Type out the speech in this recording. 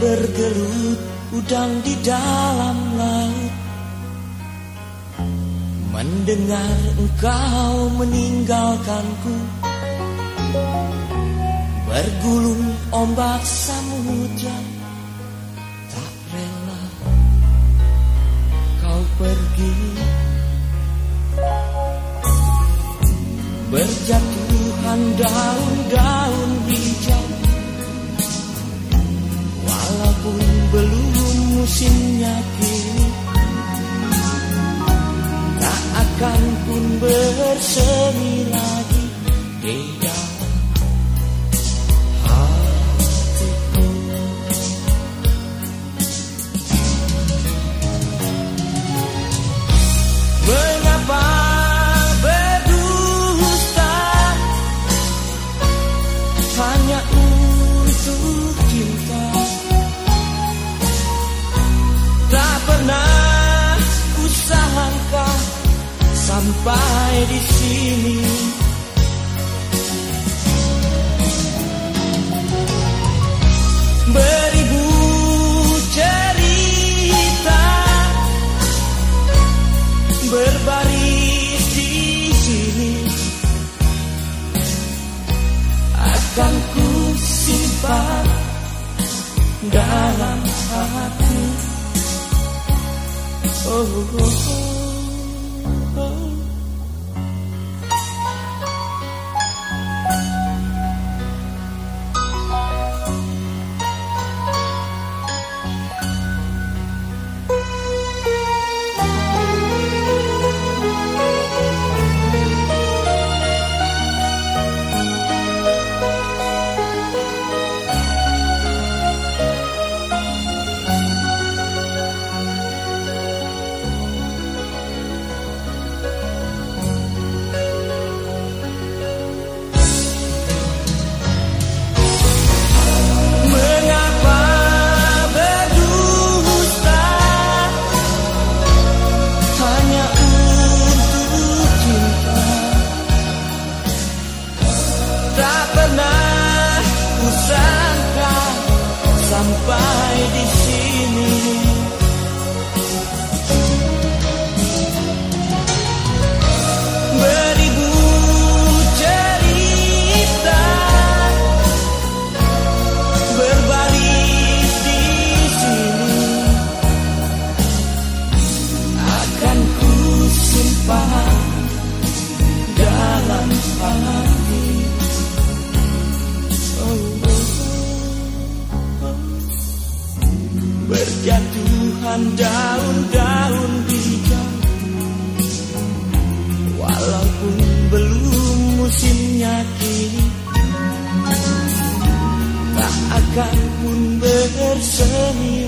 bergelut udang di dalam laut. Mendengar engkau meninggalkanku. Bergulung ombak samudra Tak rela kau pergi. Berjatuhan daun-daun musimnya kini Tak akan pun bersemi sampai di sini. Beribu cerita berbaris di sini. Akan ku simpan dalam hati. Oh, oh, oh, oh. Tak pernah kusangka sampai di sini berjatuhan daun-daun bijak, Walaupun belum musimnya kini Tak akan pun bersemi.